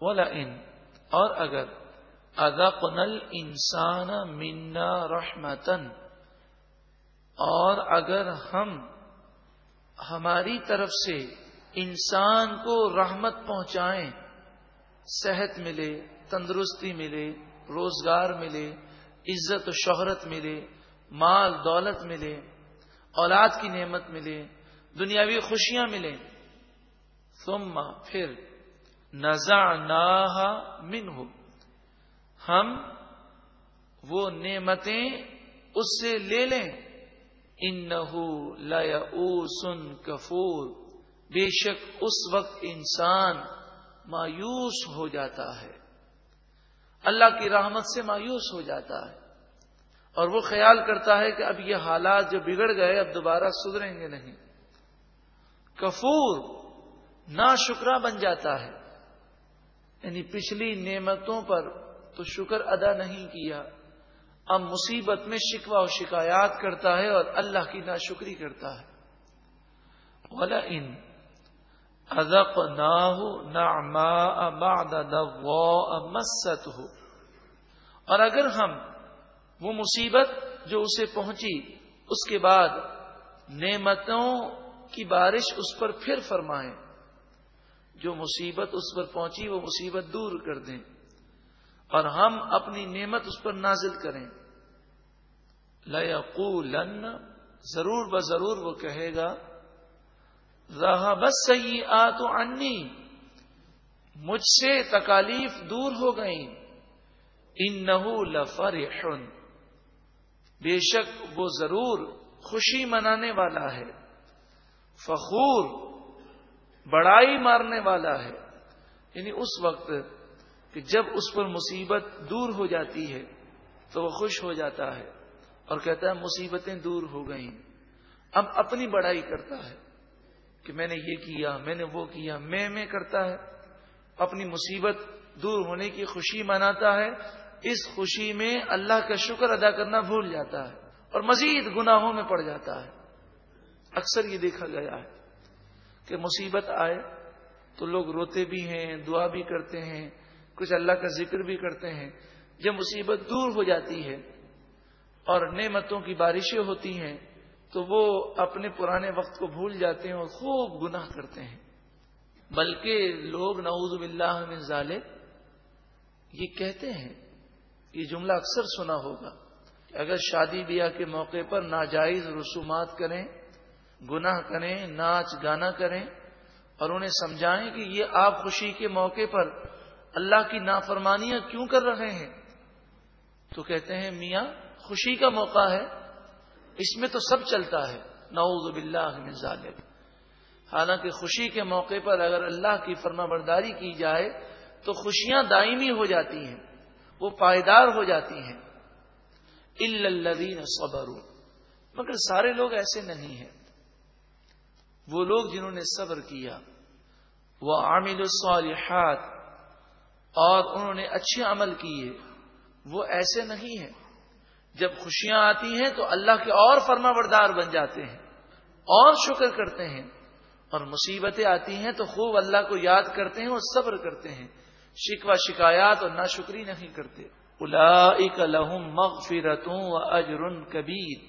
بولا ان اور اگر ادقنل انسان منا رحمتن اور اگر ہم، ہماری طرف سے انسان کو رحمت پہنچائیں، صحت ملے، تندرستی ملے، روزگار ملے، عزت و شہرت ملے، مال دولت ملے، اولاد کی نعمت ملے، دنیاوی خوشیاں ملیں، ثم پھر نزا من ہم وہ نعمتیں اس سے لے لیں۔ ان سن کفور۔ بے شک اس وقت انسان مایوس ہو جاتا ہے۔ اللہ کی رحمت سے مایوس ہو جاتا ہے۔ اور وہ خیال کرتا ہے کہ اب یہ حالات جو بگڑ گئے، اب دوبارہ سدھریں گے نہیں۔ کفور نا شکرا بن جاتا ہے۔ یعنی پچھلی نعمتوں پر تو شکر ادا نہیں کیا۔ اب مصیبت میں شکوا و شکایات کرتا ہے اور اللہ کی ناشکری کرتا ہے۔ ولا ان ادق ہو نہ مست ہو اور اگر ہم وہ مصیبت جو اسے پہنچی، اس کے بعد نعمتوں کی بارش اس پر پھر فرمائیں۔ جو مصیبت اس پر پہنچی وہ مصیبت دور کر دیں اور ہم اپنی نعمت اس پر نازل کریں۔ لن ضرور ب ضرور وہ کہے گا رہا بس سی آ تو انی مجھ سے تکالیف دور ہو گئی ان لفر بے شک وہ ضرور خوشی منانے والا ہے۔ فخور بڑائی مارنے والا ہے۔ یعنی اس وقت کہ جب اس پر مصیبت دور ہو جاتی ہے تو وہ خوش ہو جاتا ہے اور کہتا ہے مصیبتیں دور ہو گئیں۔ اب اپنی بڑائی کرتا ہے کہ میں نے یہ کیا، میں نے وہ کیا، میں میں کرتا ہے۔ اپنی مصیبت دور ہونے کی خوشی مناتا ہے۔ اس خوشی میں اللہ کا شکر ادا کرنا بھول جاتا ہے اور مزید گناہوں میں پڑ جاتا ہے۔ اکثر یہ دیکھا گیا ہے۔ کہ مصیبت آئے تو لوگ روتے بھی ہیں، دعا بھی کرتے ہیں، کچھ اللہ کا ذکر بھی کرتے ہیں۔ جب مصیبت دور ہو جاتی ہے اور نعمتوں کی بارشیں ہوتی ہیں تو وہ اپنے پرانے وقت کو بھول جاتے ہیں اور خوب گناہ کرتے ہیں۔ بلکہ لوگ نعوذ باللہ من ظالب یہ کہتے ہیں، یہ جملہ اکثر سنا ہوگا۔ کہ اگر شادی بیاہ کے موقع پر ناجائز رسومات کریں گناہ کریں، ناچ گانا کریں اور انہیں سمجھائیں کہ یہ آپ خوشی کے موقع پر اللہ کی نافرمانیاں کیوں کر رہے ہیں؟ تو کہتے ہیں، میاں، خوشی کا موقع ہے، اس میں تو سب چلتا ہے۔ نعوذ باللہ من ظالم حالانکہ خوشی کے موقع پر اگر اللہ کی فرما برداری کی جائے تو خوشیاں دائمی ہو جاتی ہیں، وہ پائیدار ہو جاتی ہیں۔ الدین صبر مگر سارے لوگ ایسے نہیں ہیں۔ وہ لوگ جنہوں نے صبر کیا، وہ عامل الصالحات اور انہوں نے اچھے عمل کیے، وہ ایسے نہیں ہیں۔ جب خوشیاں آتی ہیں تو اللہ کے اور فرما بردار بن جاتے ہیں، اور شکر کرتے ہیں۔ اور مصیبتیں آتی ہیں تو خوب اللہ کو یاد کرتے ہیں اور صبر کرتے ہیں۔ شکوہ شکایات اور ناشکری نہیں کرتے۔ الا لہم مغفرتوں و اجر کبیر۔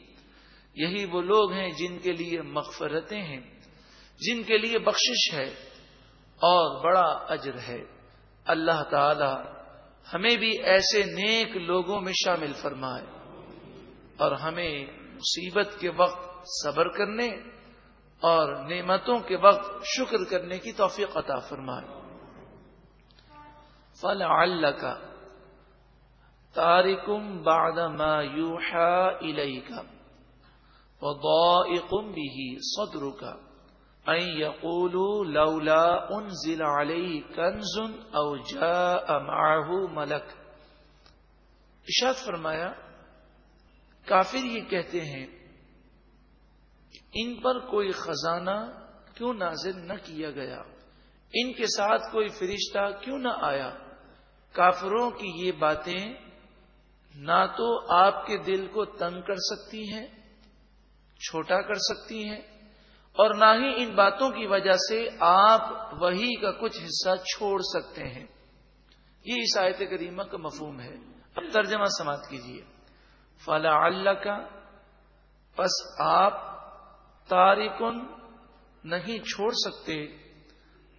یہی وہ لوگ ہیں جن کے لیے مغفرتیں ہیں۔ جن کے لیے بخشش ہے اور بڑا اجر ہے۔ اللہ تعالی ہمیں بھی ایسے نیک لوگوں میں شامل فرمائے اور ہمیں مصیبت کے وقت صبر کرنے اور نعمتوں کے وقت شکر کرنے کی توفیق عطا فرمائے۔ فل اللہ کا تارکم باد یوحا الئی کا بھی صدر کا لولا انزل علی کنز او جاء معه ملک اشاد فرمایا، کافر یہ کہتے ہیں، ان پر کوئی خزانہ کیوں نازل نہ کیا گیا؟ ان کے ساتھ کوئی فرشتہ کیوں نہ آیا؟ کافروں کی یہ باتیں نہ تو آپ کے دل کو تنگ کر سکتی ہیں، چھوٹا کر سکتی ہیں اور نہ ہی ان باتوں کی وجہ سے آپ وہی کا کچھ حصہ چھوڑ سکتے ہیں۔ یہ اس آیت کریمہ کا مفہوم ہے۔ اب ترجمہ سماعت کیجیے فلا اللہ کا بس آپ تارکن نہیں چھوڑ سکتے۔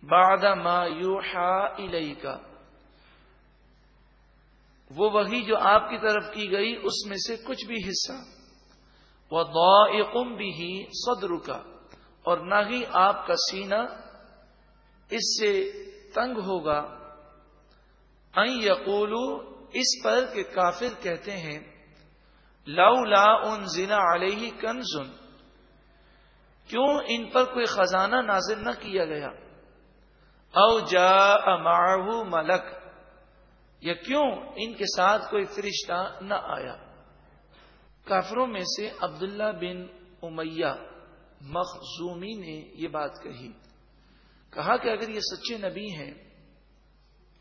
بعد ما یوحا الی کا وہ وہی جو آپ کی طرف کی گئی، اس میں سے کچھ بھی حصہ۔ وہ دعم بھی ہی صدر کا اور نہ ہی آپ کا سینہ اس سے تنگ ہوگا۔ یقولو اس پر کہ کافر کہتے ہیں لو لا ان زنا علیہ کنزن کیوں ان پر کوئی خزانہ نازل نہ کیا گیا؟ او جا معه ملک، یا کیوں ان کے ساتھ کوئی فرشتہ نہ آیا؟ کافروں میں سے عبداللہ بن امیہ مخزومی نے یہ بات کہی۔ کہا کہ اگر یہ سچے نبی ہیں،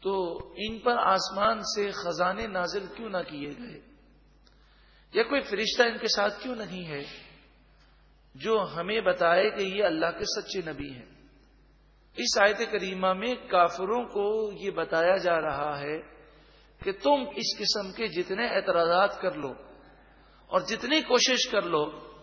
تو ان پر آسمان سے خزانے نازل کیوں نہ کیے گئے؟ یا کوئی فرشتہ ان کے ساتھ کیوں نہیں ہے جو ہمیں بتائے کہ یہ اللہ کے سچے نبی ہیں؟ اس آیت کریمہ میں کافروں کو یہ بتایا جا رہا ہے کہ تم اس قسم کے جتنے اعتراضات کر لو اور جتنی کوشش کر لو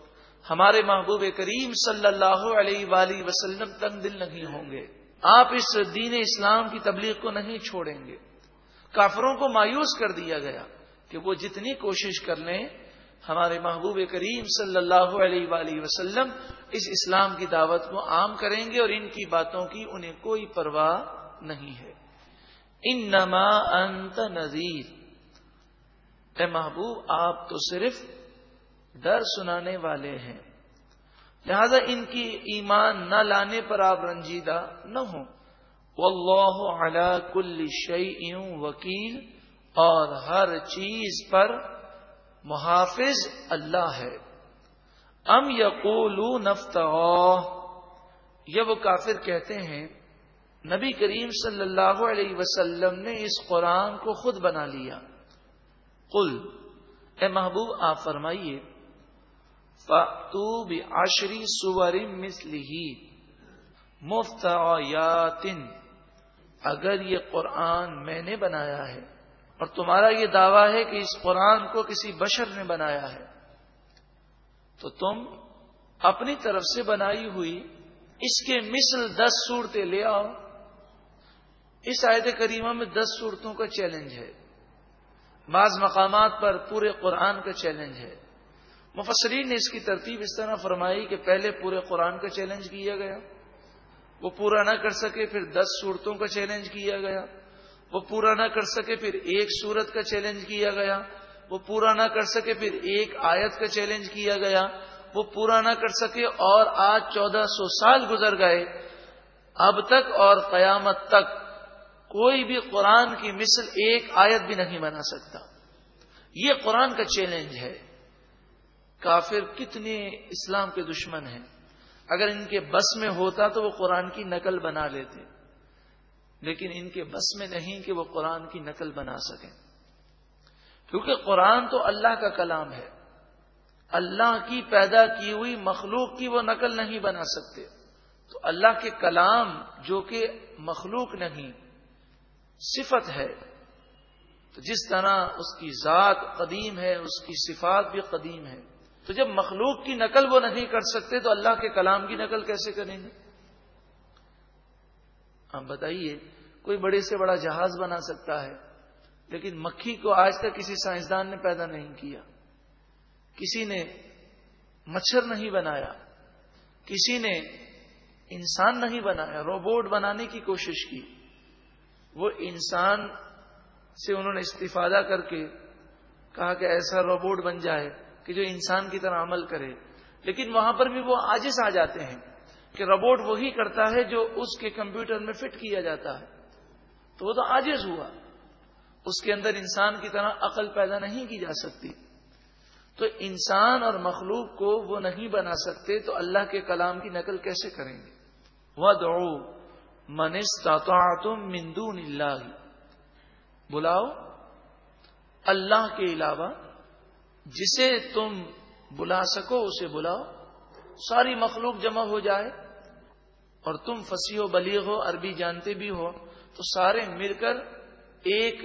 ہمارے محبوب کریم صلی اللہ علیہ وآلہ وسلم تنگ دل نہیں ہوں گے۔ آپ اس دین اسلام کی تبلیغ کو نہیں چھوڑیں گے۔ کافروں کو مایوس کر دیا گیا کہ وہ جتنی کوشش کر لیں، ہمارے محبوب کریم صلی اللہ علیہ وآلہ وسلم اس اسلام کی دعوت کو عام کریں گے اور ان کی باتوں کی انہیں کوئی پرواہ نہیں ہے۔ ان نما انت نذیر۔ اے محبوب، آپ تو صرف ڈر سنانے والے ہیں۔ لہذا ان کی ایمان نہ لانے پر آپ رنجیدہ نہ ہوں۔ واللہ علی کل شیء وکیل اور ہر چیز پر محافظ اللہ ہے۔ ام یقولو نفتا یہ وہ کافر کہتے ہیں، نبی کریم صلی اللہ علیہ وسلم نے اس قرآن کو خود بنا لیا۔ قل، اے محبوب، آپ فرمائیے۔ فاتو عشری سور مسلی مفت اگر یہ قرآن میں نے بنایا ہے، اور تمہارا یہ دعویٰ ہے کہ اس قرآن کو کسی بشر نے بنایا ہے، تو تم اپنی طرف سے بنائی ہوئی اس کے مثل دس صورتیں لے آؤ۔ اس آیت کریمہ میں دس صورتوں کا چیلنج ہے۔ بعض مقامات پر پورے قرآن کا چیلنج ہے۔ مفسرین نے اس کی ترتیب اس طرح فرمائی کہ پہلے پورے قرآن کا چیلنج کیا گیا۔ وہ پورا نہ کر سکے پھر دس صورتوں کا چیلنج کیا گیا۔ وہ پورا نہ کر سکے پھر ایک صورت کا چیلنج کیا گیا۔ وہ پورا نہ کر سکے پھر ایک آیت کا چیلنج کیا گیا۔ وہ پورا نہ کر سکے اور آج چودہ سو سال گزر گئے۔ اب تک اور قیامت تک کوئی بھی قرآن کی مثل ایک آیت بھی نہیں بنا سکتا۔ یہ قرآن کا چیلنج ہے۔ کافر کتنے اسلام کے دشمن ہیں۔ اگر ان کے بس میں ہوتا تو وہ قرآن کی نقل بنا لیتے۔ لیکن ان کے بس میں نہیں کہ وہ قرآن کی نقل بنا سکیں۔ کیونکہ قرآن تو اللہ کا کلام ہے۔ اللہ کی پیدا کی ہوئی مخلوق کی وہ نقل نہیں بنا سکتے۔ تو اللہ کے کلام جو کہ مخلوق نہیں، صفت ہے۔ تو جس طرح اس کی ذات قدیم ہے، اس کی صفات بھی قدیم ہے تو جب مخلوق کی نقل وہ نہیں کر سکتے تو اللہ کے کلام کی نقل کیسے کریں گے؟ آپ بتائیے، کوئی بڑے سے بڑا جہاز بنا سکتا ہے، لیکن مکھی کو آج تک کسی سائنسدان نے پیدا نہیں کیا۔ کسی نے مچھر نہیں بنایا، کسی نے انسان نہیں بنایا، روبوٹ بنانے کی کوشش کی۔ وہ انسان سے انہوں نے استفادہ کر کے کہا کہ ایسا روبوٹ بن جائے۔ کہ جو انسان کی طرح عمل کرے۔ لیکن وہاں پر بھی وہ آجز آ جاتے ہیں کہ روبوٹ وہی کرتا ہے جو اس کے کمپیوٹر میں فٹ کیا جاتا ہے۔ تو وہ تو آجز ہوا۔ اس کے اندر انسان کی طرح عقل پیدا نہیں کی جا سکتی۔ تو انسان اور مخلوق کو وہ نہیں بنا سکتے تو اللہ کے کلام کی نقل کیسے کریں گے؟ وہ دوڑو تم مندون اللہ بلاؤ، اللہ کے علاوہ جسے تم بلا سکو اسے بلاؤ۔ ساری مخلوق جمع ہو جائے۔ اور تم فصیح و بلیغ ہو، عربی جانتے بھی ہو۔ تو سارے مل کر ایک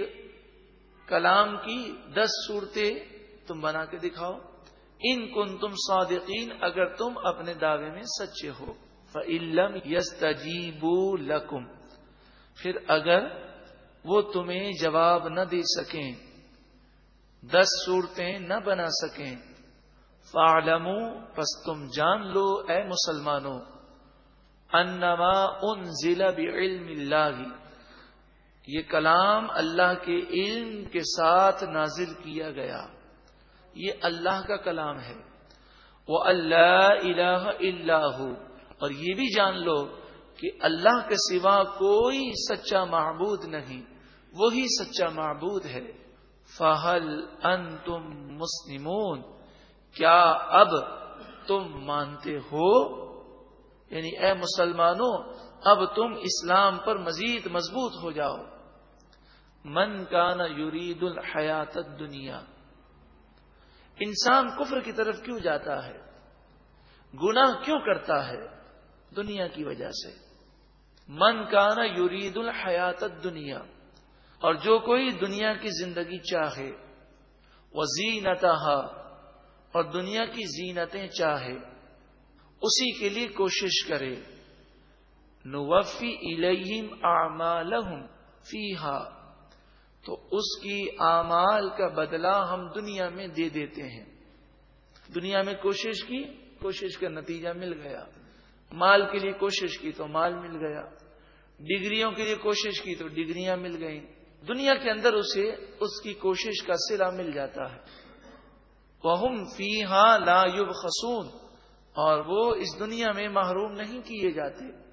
کلام کی دس صورتیں تم بنا کے دکھاؤ۔ ان کن تم صادقین، اگر تم اپنے دعوے میں سچے ہو۔ فعلم یس تجیبو لکم پھر اگر وہ تمہیں جواب نہ دے سکیں۔ دس صورتیں نہ بنا سکیں۔ فالمو پس تم جان لو، اے مسلمانوں، انما ان ضلع علم اللہ۔ یہ کلام اللہ کے علم کے ساتھ نازل کیا گیا۔ یہ اللہ کا کلام ہے۔ وہ اللہ الہ اللہ اور یہ بھی جان لو کہ اللہ کے سوا کوئی سچا معبود نہیں۔ وہی سچا معبود ہے۔ فہل ان تم مسلمون؟ کیا اب تم مانتے ہو؟ یعنی اے مسلمانوں، اب تم اسلام پر مزید مضبوط ہو جاؤ۔ من کانا یورید الحیات دنیا انسان کفر کی طرف کیوں جاتا ہے؟ گناہ کیوں کرتا ہے؟ دنیا کی وجہ سے۔ من کانا یورید الحیات دنیا اور جو کوئی دنیا کی زندگی چاہے، وہ زینتا اور دنیا کی زینتیں چاہے، اسی کے لیے کوشش کرے۔ نوفی الہم اعمالہم فیہا، تو اس کی اعمال کا بدلہ ہم دنیا میں دے دیتے ہیں۔ دنیا میں کوشش کی، کوشش کا نتیجہ مل گیا۔ مال کے لیے کوشش کی تو مال مل گیا۔ ڈگریوں کے لیے کوشش کی تو ڈگریاں مل گئیں۔ دنیا کے اندر اسے اس کی کوشش کا سلا مل جاتا ہے۔ وہ فی ہاں لا یوب خسون اور وہ اس دنیا میں محروم نہیں کیے جاتے۔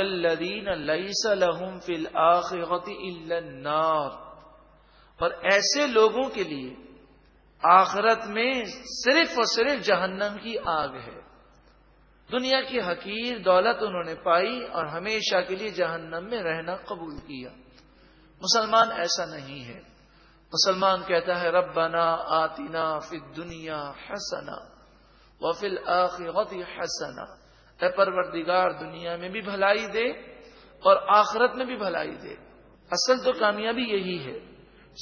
الدین لئیس لہم فل آخرتی النار۔ اور ایسے لوگوں کے لیے آخرت میں صرف اور صرف جہنم کی آگ ہے۔ دنیا کی حقیر دولت انہوں نے پائی اور ہمیشہ کے لیے جہنم میں رہنا قبول کیا۔ مسلمان ایسا نہیں ہے۔ مسلمان کہتا ہے، ربنا آتنا فی دنیا حسنا و فل حسنا۔ اے پروردگار، دنیا میں بھی بھلائی دے اور آخرت میں بھی بھلائی دے۔ اصل تو کامیابی یہی ہے۔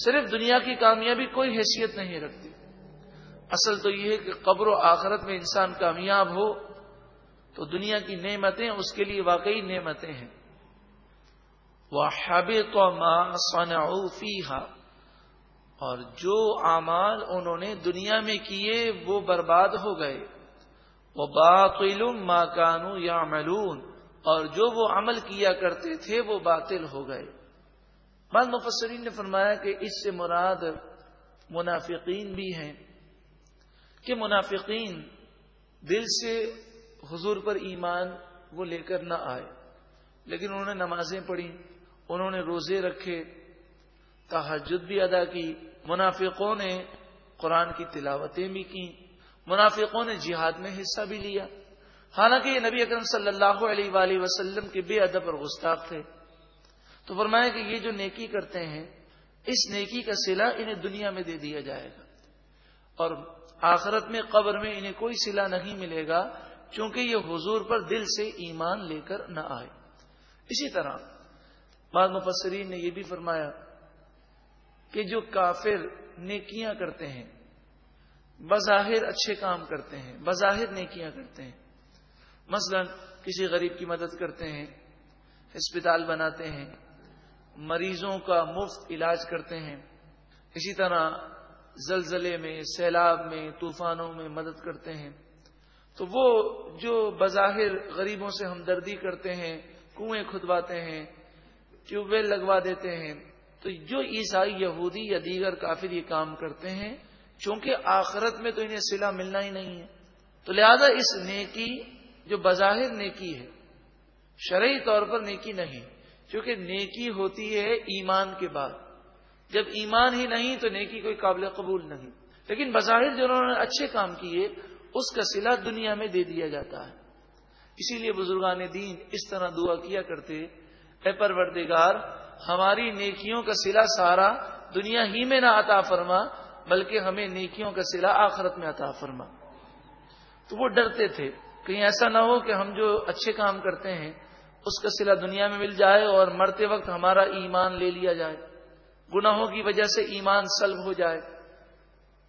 صرف دنیا کی کامیابی کوئی حیثیت نہیں رکھتی۔ اصل تو یہ ہے کہ قبر و آخرت میں انسان کامیاب ہو تو دنیا کی نعمتیں اس کے لیے واقعی نعمتیں ہیں۔ وہ حب تو اور جو اعمال انہوں نے دنیا میں کیے وہ برباد ہو گئے۔ وہ باطل ماں کانو یا اور جو وہ عمل کیا کرتے تھے وہ باطل ہو گئے۔ بعض مفسرین نے فرمایا کہ اس سے مراد منافقین بھی ہیں۔ کہ منافقین دل سے حضور پر ایمان وہ لے کر نہ آئے۔ لیکن انہوں نے نمازیں پڑھی انہوں نے روزے رکھے تحجد بھی ادا کی، منافقوں نے قرآن کی تلاوتیں بھی کی منافقوں نے جہاد میں حصہ بھی لیا۔ حالانکہ یہ نبی اکرم صلی اللہ علیہ وآلہ وسلم کے بے ادب اور گستاخ تھے۔ تو فرمایا کہ یہ جو نیکی کرتے ہیں، اس نیکی کا سلا انہیں دنیا میں دے دیا جائے گا۔ اور آخرت میں قبر میں انہیں کوئی سلا نہیں ملے گا چونکہ یہ حضور پر دل سے ایمان لے کر نہ آئے۔ اسی طرح بعض مفسرین نے یہ بھی فرمایا کہ جو کافر نیکیاں کرتے ہیں، بظاہر اچھے کام کرتے ہیں، بظاہر نیکیاں کرتے ہیں، مثلا کسی غریب کی مدد کرتے ہیں، ہسپتال بناتے ہیں، مریضوں کا مفت علاج کرتے ہیں، اسی طرح زلزلے میں، سیلاب میں، طوفانوں میں مدد کرتے ہیں۔ تو وہ جو بظاہر غریبوں سے ہمدردی کرتے ہیں، کنویں کھدواتے ہیں ٹیوب ویل لگوا دیتے ہیں، تو جو عیسائی، یہودی یا دیگر کافر یہ کام کرتے ہیں، چونکہ آخرت میں تو انہیں سلا ملنا ہی نہیں ہے۔ تو لہذا اس نیکی جو بظاہر نیکی ہے، شرعی طور پر نیکی نہیں کیونکہ نیکی ہوتی ہے ایمان کے بعد۔ جب ایمان ہی نہیں تو نیکی کوئی قابل قبول نہیں۔ لیکن بظاہر جو انہوں نے اچھے کام کیے اس کا سلا دنیا میں دے دیا جاتا ہے۔ اسی لیے بزرگان دین اس طرح دعا کیا کرتے، اے پروردگار، ہماری نیکیوں کا سلا سارا دنیا ہی میں نہ عطا فرما، بلکہ ہمیں نیکیوں کا سلا آخرت میں عطا فرما۔ تو وہ ڈرتے تھے، کہیں ایسا نہ ہو کہ ہم جو اچھے کام کرتے ہیں، اس کا سلا دنیا میں مل جائے اور مرتے وقت ہمارا ایمان لے لیا جائے۔ گناہوں کی وجہ سے ایمان سلب ہو جائے۔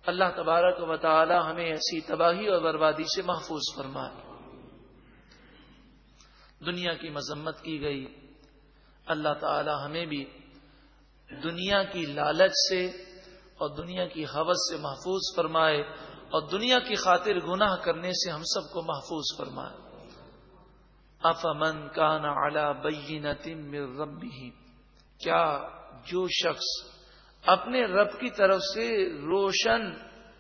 اللہ تبارک و تعالی ہمیں ایسی تباہی اور بربادی سے محفوظ فرمائے دنیا کی مذمت کی گئی۔ اللہ تعالی ہمیں بھی دنیا کی لالچ سے اور دنیا کی حوث سے محفوظ فرمائے اور دنیا کی خاطر گناہ کرنے سے ہم سب کو محفوظ فرمائے۔ افمن کان اعلی ربی کیا جو شخص اپنے رب کی طرف سے روشن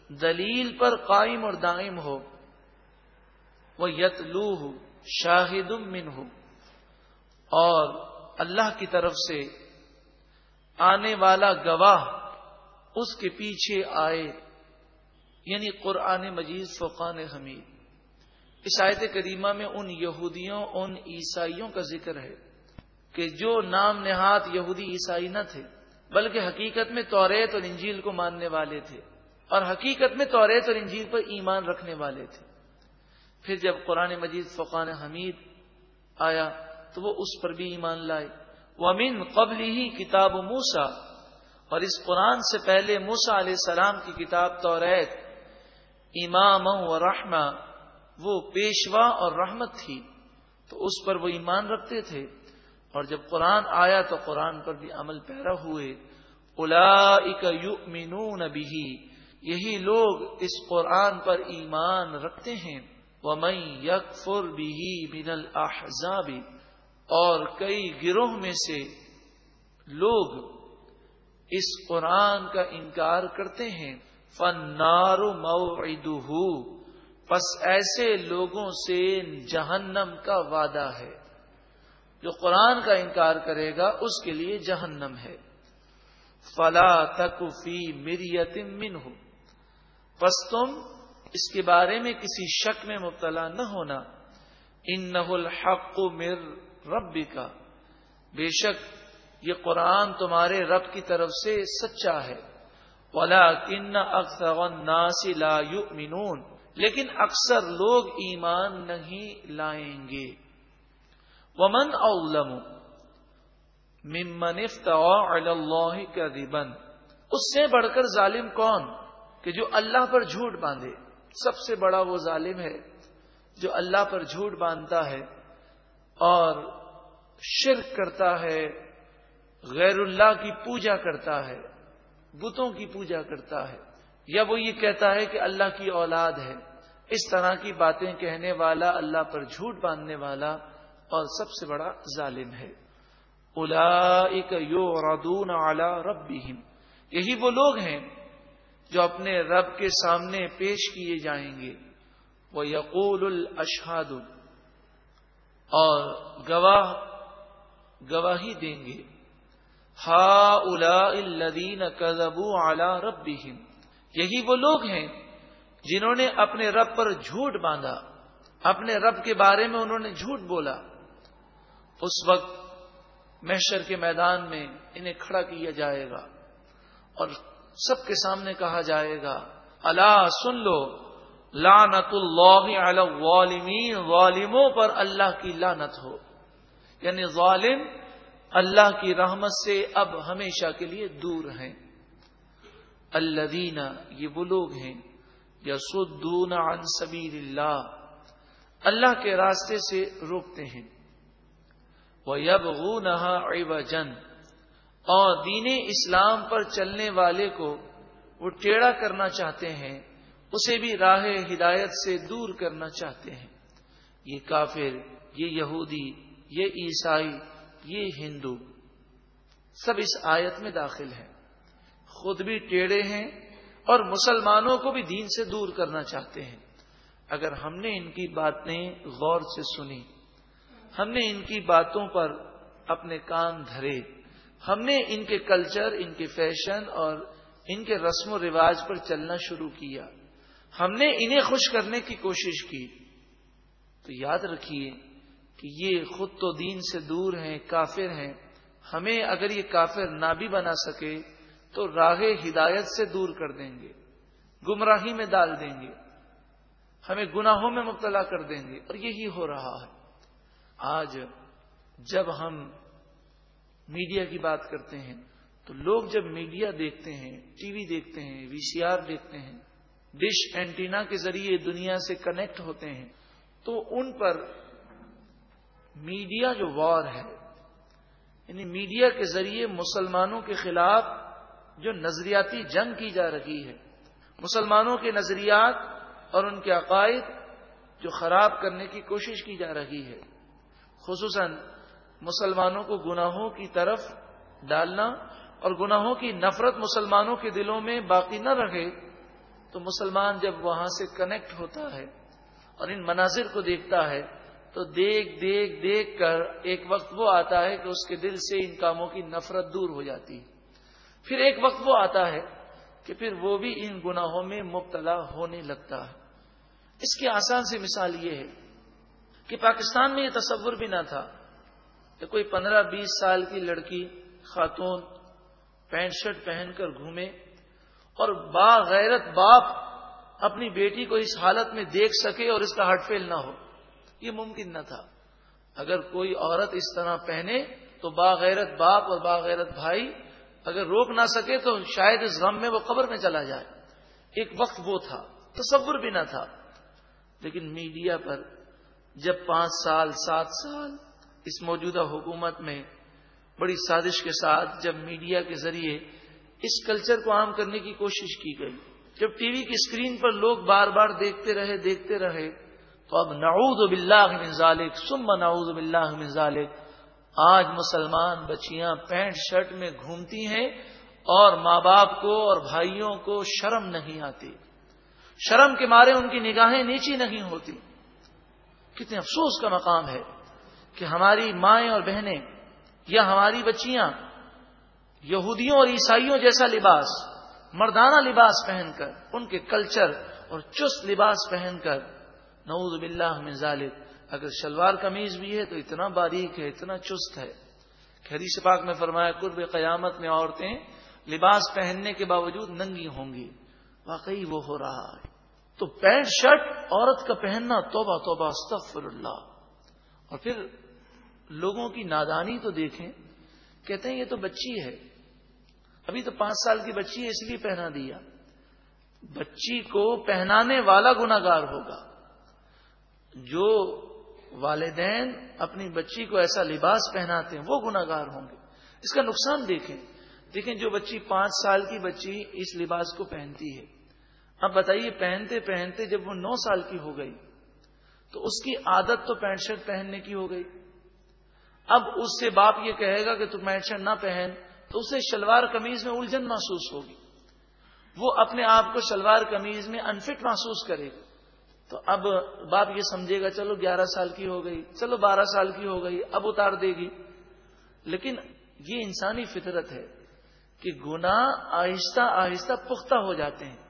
دلیل پر قائم اور دائم ہو۔ وہ یتلو ہو شاہد من ہو اور اللہ کی طرف سے آنے والا گواہ اس کے پیچھے آئے یعنی قرآن مجید فقان حمید۔ اس آیت کریمہ میں ان یہودیوں، ان عیسائیوں کا ذکر ہے کہ جو نام نہاد یہودی عیسائی نہ تھے۔ بلکہ حقیقت میں توریت اور انجیل کو ماننے والے تھے اور حقیقت میں توریت اور انجیل پر ایمان رکھنے والے تھے۔ پھر جب قرآن مجید فقان حمید آیا تو وہ اس پر بھی ایمان لائے۔ وہ امین قبل ہی کتاب موسا اور اس قرآن سے پہلے موسا علیہ السلام کی کتاب توریت امام و رحمہ وہ پیشوا اور رحمت تھی، تو اس پر وہ ایمان رکھتے تھے۔ اور جب قرآن آیا تو قرآن پر بھی عمل پیرا ہوئے۔ الا یؤمنون بھی یہی لوگ اس قرآن پر ایمان رکھتے ہیں۔ وہ مئی یک فر بھی اور کئی گروہ میں سے لوگ اس قرآن کا انکار کرتے ہیں۔ فن نارو مئو پس ایسے لوگوں سے جہنم کا وعدہ ہے۔ جو قرآن کا انکار کرے گا، اس کے لیے جہنم ہے۔ فلا تکفی مریت من ہو پس تم اس کے بارے میں کسی شک میں مبتلا نہ ہونا۔ ان الحق مر رب کا بے شک یہ قرآن تمہارے رب کی طرف سے سچا ہے۔ ولا کن اکثر ناسی لا یؤمنون لیکن اکثر لوگ ایمان نہیں لائیں گے۔ ومن اولم ممن اللہ کا اس سے بڑھ کر ظالم کون؟ کہ جو اللہ پر جھوٹ باندھے۔ سب سے بڑا وہ ظالم ہے جو اللہ پر جھوٹ باندھتا ہے اور شرک کرتا ہے، غیر اللہ کی پوجا کرتا ہے، بتوں کی پوجا کرتا ہے۔ یا وہ یہ کہتا ہے کہ اللہ کی اولاد ہے۔ اس طرح کی باتیں کہنے والا، اللہ پر جھوٹ باندھنے والا اور سب سے بڑا ظالم ہے۔ الا یو ردون اعلی رب یہی وہ لوگ ہیں جو اپنے رب کے سامنے پیش کیے جائیں گے۔ وہ یقول الشہاد اور گواہ، گواہی دیں گے۔ ہا الا الدین کزبو اعلی رب یہی وہ لوگ ہیں جنہوں نے اپنے رب پر جھوٹ باندھا۔ اپنے رب کے بارے میں انہوں نے جھوٹ بولا۔ اس وقت محشر کے میدان میں انہیں کھڑا کیا جائے گا اور سب کے سامنے کہا جائے گا اللہ سن لو لانت اللہ والمین ظالموں پر اللہ کی لانت ہو۔ یعنی ظالم اللہ کی رحمت سے اب ہمیشہ کے لیے دور ہیں۔ اللہ یہ وہ لوگ ہیں یا عن سبیل اللہ۔ اللہ کے راستے سے روکتے ہیں۔ وہ جن اور دین اسلام پر چلنے والے کو وہ ٹیڑھا کرنا چاہتے ہیں، اسے بھی راہ ہدایت سے دور کرنا چاہتے ہیں۔ یہ کافر، یہ یہودی، یہ عیسائی، یہ ہندو سب اس آیت میں داخل ہیں۔ خود بھی ٹیڑے ہیں اور مسلمانوں کو بھی دین سے دور کرنا چاہتے ہیں۔ اگر ہم نے ان کی باتیں غور سے سنی ہم نے ان کی باتوں پر اپنے کان دھرے۔ ہم نے ان کے کلچر، ان کے فیشن اور ان کے رسم و رواج پر چلنا شروع کیا۔ ہم نے انہیں خوش کرنے کی کوشش کی۔ تو یاد رکھیے کہ یہ خود تو دین سے دور ہیں، کافر ہیں۔ ہمیں اگر یہ کافر نہ بھی بنا سکے تو راہ ہدایت سے دور کر دیں گے، گمراہی میں ڈال دیں گے۔ ہمیں گناہوں میں مبتلا کر دیں گے۔ اور یہی ہو رہا ہے۔ آج جب ہم میڈیا کی بات کرتے ہیں، تو لوگ جب میڈیا دیکھتے ہیں، ٹی وی دیکھتے ہیں، وی سی آر دیکھتے ہیں، ڈش اینٹینا کے ذریعے دنیا سے کنیکٹ ہوتے ہیں، تو ان پر میڈیا جو وار ہے یعنی میڈیا کے ذریعے مسلمانوں کے خلاف جو نظریاتی جنگ کی جا رہی ہے، مسلمانوں کے نظریات اور ان کے عقائد جو خراب کرنے کی کوشش کی جا رہی ہے۔ خصوصاً مسلمانوں کو گناہوں کی طرف ڈالنا اور گناہوں کی نفرت مسلمانوں کے دلوں میں باقی نہ رہے، تو مسلمان جب وہاں سے کنیکٹ ہوتا ہے اور ان مناظر کو دیکھتا ہے، تو دیکھ دیکھ دیکھ کر ایک وقت وہ آتا ہے کہ اس کے دل سے ان کاموں کی نفرت دور ہو جاتی۔ ہے پھر ایک وقت وہ آتا ہے کہ پھر وہ بھی ان گناہوں میں مبتلا ہونے لگتا ہے۔ اس کی آسان سی مثال یہ ہے کہ پاکستان میں یہ تصور بھی نہ تھا کہ کوئی پندرہ بیس سال کی لڑکی خاتون پینٹ شرٹ پہن کر گھومے اور باغیرت باپ اپنی بیٹی کو اس حالت میں دیکھ سکے اور اس کا ہارٹ فیل نہ ہو، یہ ممکن نہ تھا۔ اگر کوئی عورت اس طرح پہنے تو باغیرت باپ اور باغیرت بھائی اگر روک نہ سکے تو شاید اس غم میں وہ قبر میں چلا جائے۔ ایک وقت وہ تھا، تصور بھی نہ تھا۔ لیکن میڈیا پر جب پانچ سال، سات سال اس موجودہ حکومت میں بڑی سازش کے ساتھ جب میڈیا کے ذریعے اس کلچر کو عام کرنے کی کوشش کی گئی، جب ٹی وی کی اسکرین پر لوگ بار بار دیکھتے رہے دیکھتے رہے، تو اب نعوذ باللہ من ذالک، ثم نعوذ باللہ من ذالک، آج مسلمان بچیاں پینٹ شرٹ میں گھومتی ہیں اور ماں باپ کو اور بھائیوں کو شرم نہیں آتی۔ شرم کے مارے ان کی نگاہیں نیچی نہیں ہوتی۔ کتنے افسوس کا مقام ہے کہ ہماری مائیں اور بہنیں یا ہماری بچیاں یہودیوں اور عیسائیوں جیسا لباس، مردانہ لباس پہن کر، ان کے کلچر اور چست لباس پہن کر، نعوذ باللہ من ذالک، اگر شلوار قمیض بھی ہے تو اتنا باریک ہے، اتنا چست ہے۔ خری سے پاک میں فرمایا، قرب قیامت میں عورتیں لباس پہننے کے باوجود ننگی ہوں گی۔ واقعی وہ ہو رہا ہے۔ تو پینٹ شرٹ عورت کا پہننا، توبہ توبہ استغفر اللہ اور پھر لوگوں کی نادانی تو دیکھیں، کہتے ہیں یہ تو بچی ہے۔ ابھی تو پانچ سال کی بچی ہے، اس لیے پہنا دیا۔ بچی کو پہنانے والا گناگار ہوگا۔ جو والدین اپنی بچی کو ایسا لباس پہناتے ہیں، وہ گناگار ہوں گے۔ اس کا نقصان دیکھیں۔ دیکھیں جو بچی پانچ سال کی بچی اس لباس کو پہنتی ہے۔ اب بتائیے پہنتے پہنتے جب وہ نو سال کی ہو گئی تو اس کی عادت تو پینٹ شرٹ پہننے کی ہو گئی۔ اب اس سے باپ یہ کہے گا کہ تو پینٹ شرٹ نہ پہن تو اسے شلوار قمیض میں الجھن محسوس ہوگی۔ وہ اپنے آپ کو شلوار قمیض میں انفٹ محسوس کرے گا۔ تو اب باپ یہ سمجھے گا، چلو گیارہ سال کی ہو گئی، چلو بارہ سال کی ہو گئی، اب اتار دے گی۔ لیکن یہ انسانی فطرت ہے کہ گنا آہستہ آہستہ پختہ ہو جاتے ہیں۔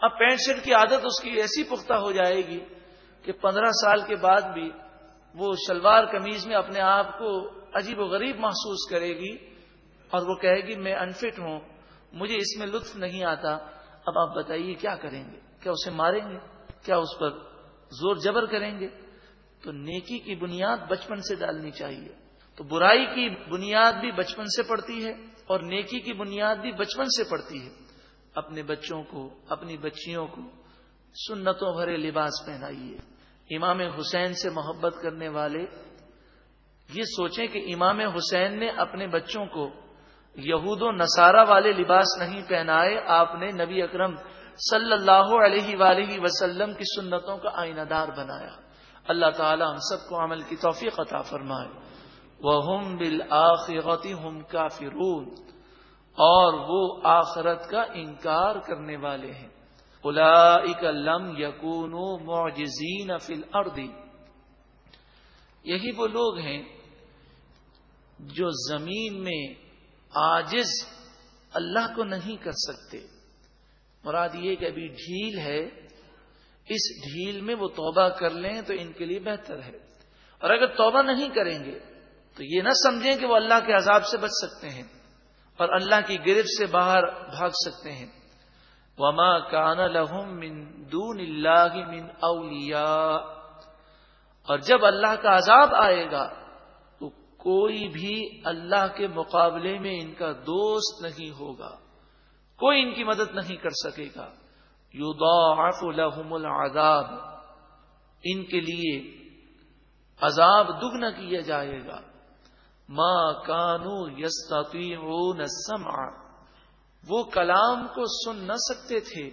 اب پینٹ شرٹ کی عادت اس کی ایسی پختہ ہو جائے گی کہ پندرہ سال کے بعد بھی وہ شلوار قمیض میں اپنے آپ کو عجیب و غریب محسوس کرے گی اور وہ کہے گی، میں انفٹ ہوں، مجھے اس میں لطف نہیں آتا۔ اب آپ بتائیے کیا کریں گے؟ کیا اسے ماریں گے؟ کیا اس پر زور جبر کریں گے؟ تو نیکی کی بنیاد بچپن سے ڈالنی چاہیے۔ تو برائی کی بنیاد بھی بچپن سے پڑتی ہے اور نیکی کی بنیاد بھی بچپن سے پڑتی ہے۔ اپنے بچوں کو، اپنی بچیوں کو سنتوں بھرے لباس پہنائیے۔ امام حسین سے محبت کرنے والے، یہ سوچیں کہ امام حسین نے اپنے بچوں کو یہود و نصارہ والے لباس نہیں پہنائے، آپ نے نبی اکرم صلی اللہ علیہ وآلہ وسلم کی سنتوں کا آئینہ دار بنایا۔ اللہ تعالی ہم سب کو عمل کی توفیق عطا فرمائے۔ وہ ہم بالآخرتی ہم کافرون۔ اور وہ آخرت کا انکار کرنے والے ہیں۔ الا لم یقون معجزین فی الارض۔ یہی وہ لوگ ہیں جو زمین میں آجز اللہ کو نہیں کر سکتے۔ مراد یہ کہ ابھی ڈھیل ہے، اس ڈھیل میں وہ توبہ کر لیں تو ان کے لیے بہتر ہے۔ اور اگر توبہ نہیں کریں گے تو یہ نہ سمجھیں کہ وہ اللہ کے عذاب سے بچ سکتے ہیں۔ اور اللہ کی گرفت سے باہر بھاگ سکتے ہیں۔ وما کان لہم من دون اللہ من اولیاء اور جب اللہ کا عذاب آئے گا، تو کوئی بھی اللہ کے مقابلے میں ان کا دوست نہیں ہوگا۔ کوئی ان کی مدد نہیں کر سکے گا۔ یو لهم العذاب۔ ان کے لیے عذاب دگنا کیا جائے گا۔ ماں کانو یستطیعون السمع۔ وہ کلام کو سن نہ سکتے تھے۔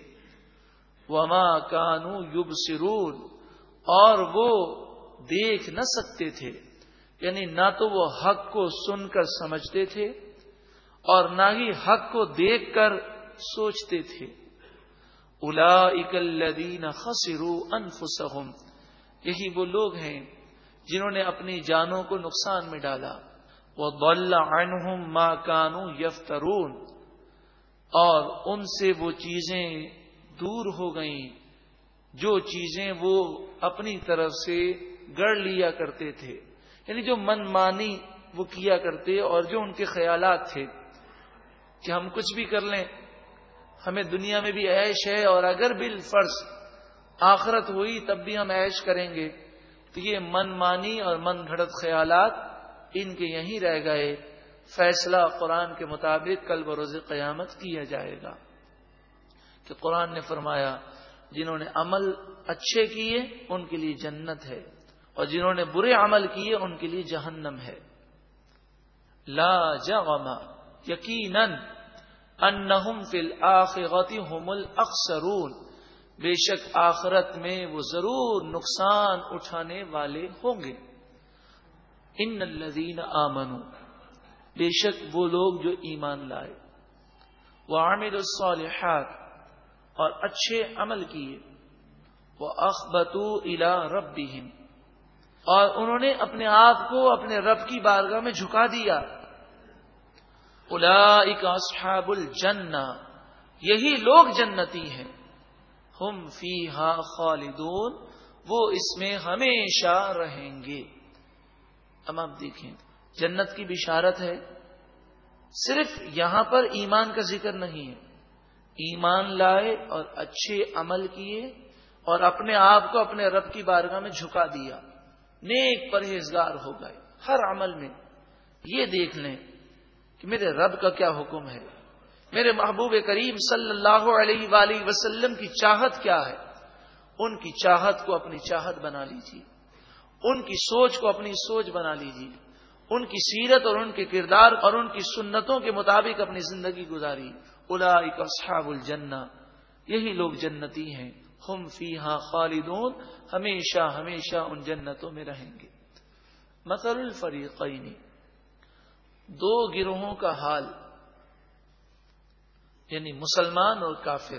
وما کانو یوب اور وہ دیکھ نہ سکتے تھے۔ یعنی نہ تو وہ حق کو سن کر سمجھتے تھے اور نہ ہی حق کو دیکھ کر سوچتے تھے۔ الا اکلدین خسرو انفسہم۔ یہی وہ لوگ ہیں جنہوں نے اپنی جانوں کو نقصان میں ڈالا۔ وہ عنہم ما کانو یفترون۔ اور ان سے وہ چیزیں دور ہو گئیں، جو چیزیں وہ اپنی طرف سے گڑ لیا کرتے تھے۔ یعنی جو من مانی وہ کیا کرتے اور جو ان کے خیالات تھے کہ ہم کچھ بھی کر لیں، ہمیں دنیا میں بھی عیش ہے اور اگر بال فرض آخرت ہوئی تب بھی ہم عیش کریں گے۔ تو یہ من مانی اور من گھڑت خیالات ان کے یہیں رہ گئے، فیصلہ قرآن کے مطابق کل بروز قیامت کیا جائے گا۔ کہ قرآن نے فرمایا، جنہوں نے عمل اچھے کیے، ان کے لیے جنت ہے، اور جنہوں نے برے عمل کیے، ان کے لیے جہنم ہے۔ لا جغما یقیناً انہم فی الاخرت هم الاخسرون۔ بے شک آخرت میں وہ ضرور نقصان اٹھانے والے ہوں گے۔ ان الذین آمنو بے شک وہ لوگ جو ایمان لائے۔ وہ عامر الصالحات اور اچھے عمل کیے۔ وہ اخبتو الا رب اور انہوں نے اپنے آپ کو اپنے رب کی بارگاہ میں جھکا دیا۔ الا اصحاب الجنہ۔ یہی لوگ جنتی ہیں۔ ہم فی خالدون۔ وہ اس میں ہمیشہ رہیں گے۔ اب آپ دیکھیں۔ جنت کی بشارت ہے۔ صرف یہاں پر ایمان کا ذکر نہیں ہے۔ ایمان لائے اور اچھے عمل کیے اور اپنے آپ کو اپنے رب کی بارگاہ میں جھکا دیا۔ نیک پرہیزگار ہو گئے۔ ہر عمل میں۔ یہ دیکھ لیں کہ میرے رب کا کیا حکم ہے۔ میرے محبوب کریم صلی اللہ علیہ وآلہ وسلم کی چاہت کیا ہے؟ ان کی چاہت کو اپنی چاہت بنا لیجیے ان کی سوچ کو اپنی سوچ بنا لیجیے ان کی سیرت اور ان کے کردار اور ان کی سنتوں کے مطابق اپنی زندگی گزاری۔ الا اصحاب الجنہ۔ یہی لوگ جنتی ہیں۔ ہم فی ہاں خالدون۔ ہمیشہ ہمیشہ ان جنتوں میں رہیں گے۔ مثل الفریقین۔ دو گروہوں کا حال۔ یعنی مسلمان اور کافر۔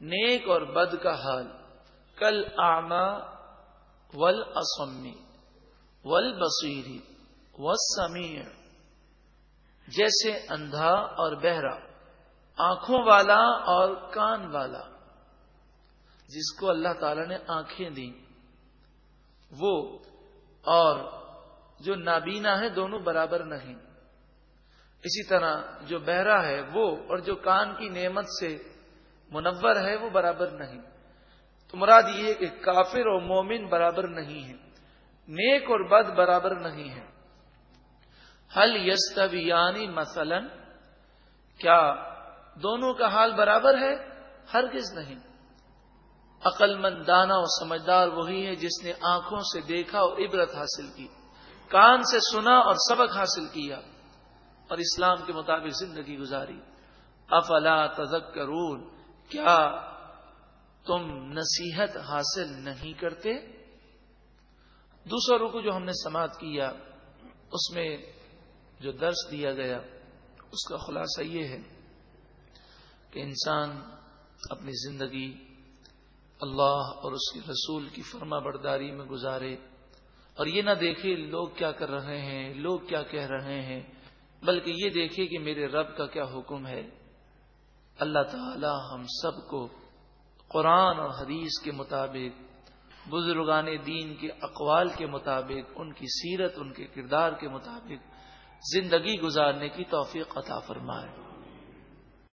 نیک اور بد کا حال۔ کل آما ول اسمی ول بصیری و جیسے اندھا اور بہرا، آنکھوں والا اور کان والا، جس کو اللہ تعالی نے آنکھیں دی وہ اور جو نابینا ہے دونوں برابر نہیں۔ اسی طرح جو بہرا ہے وہ اور جو کان کی نعمت سے منور ہے وہ برابر نہیں۔ تو مراد یہ کہ کافر اور مومن برابر نہیں ہے نیک اور بد برابر نہیں ہے حل یستویانی یعنی مثلا کیا دونوں کا حال برابر ہے؟ ہر کس نہیں۔ عقل مند دانا اور سمجھدار وہی ہے جس نے آنکھوں سے دیکھا اور عبرت حاصل کی، کان سے سنا اور سبق حاصل کیا اور اسلام کے مطابق زندگی گزاری۔ افلا تذکرون؟ کیا تم نصیحت حاصل نہیں کرتے۔ دوسرا رکو جو ہم نے سماعت کیا، اس میں جو درس دیا گیا، اس کا خلاصہ یہ ہے کہ انسان اپنی زندگی اللہ اور اس کے رسول کی فرما برداری میں گزارے۔ اور یہ نہ دیکھے لوگ کیا کر رہے ہیں، لوگ کیا کہہ رہے ہیں، بلکہ یہ دیکھے کہ میرے رب کا کیا حکم ہے۔ اللہ تعالی ہم سب کو قرآن اور حدیث کے مطابق، بزرگان دین کے اقوال کے مطابق، ان کی سیرت، ان کے کردار کے مطابق زندگی گزارنے کی توفیق عطا فرمائے۔